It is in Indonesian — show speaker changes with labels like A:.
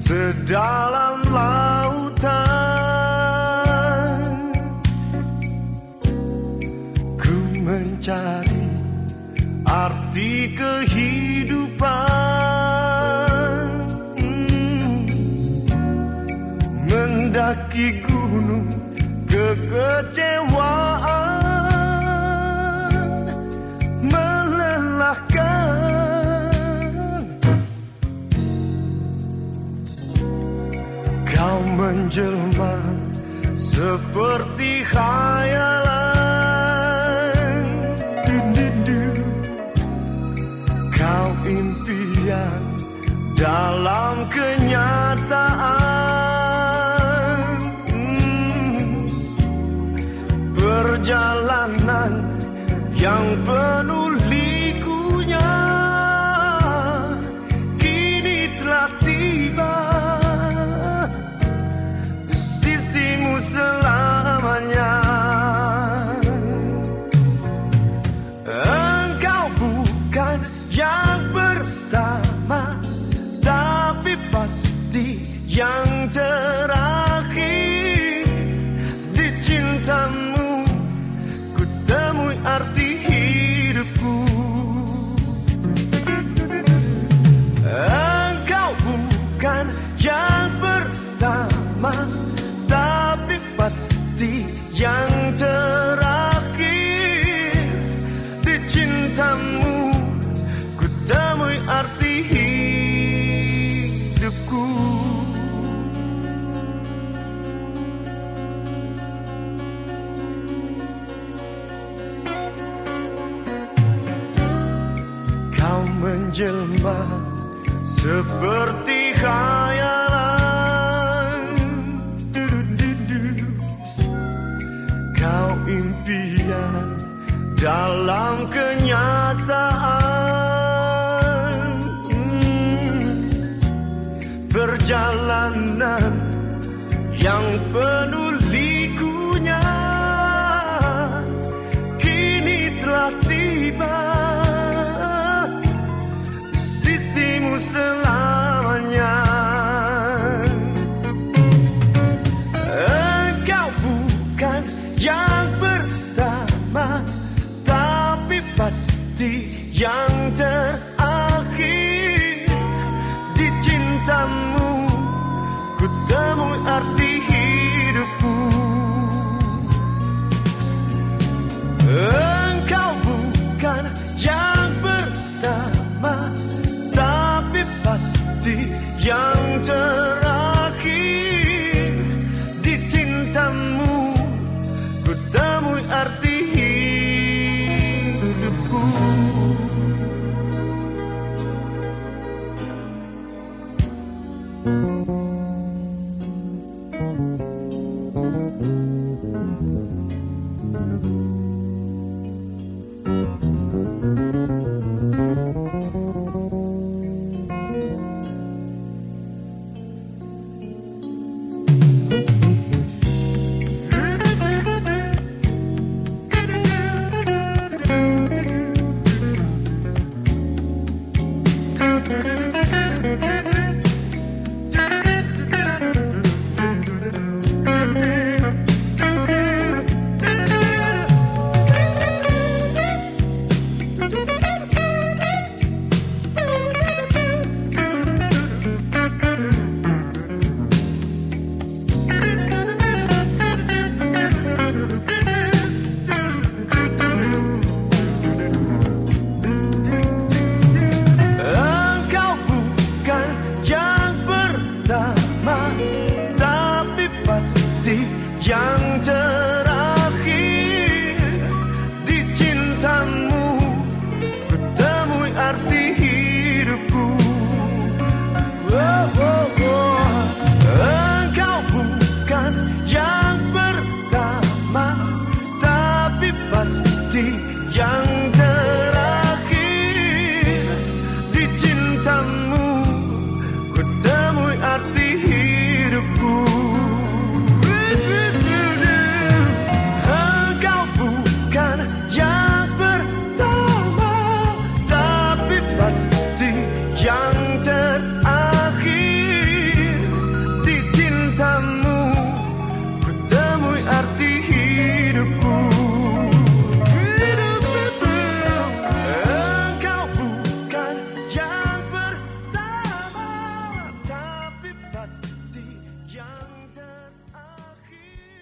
A: sedalam lautan Ku mencari arti kehidupan. Mendaki gunung kekecewaan menjelma seperti khayalan. Kau impian dalam kenyataan menjelma seperti khayalan Du-du-du-du. Kau impian dalam kenyataan Hmm. Perjalanan yang penuh likunya Kini telah tiba selamanya. Engkau bukan yang pertama Tapi pasti yang terakhir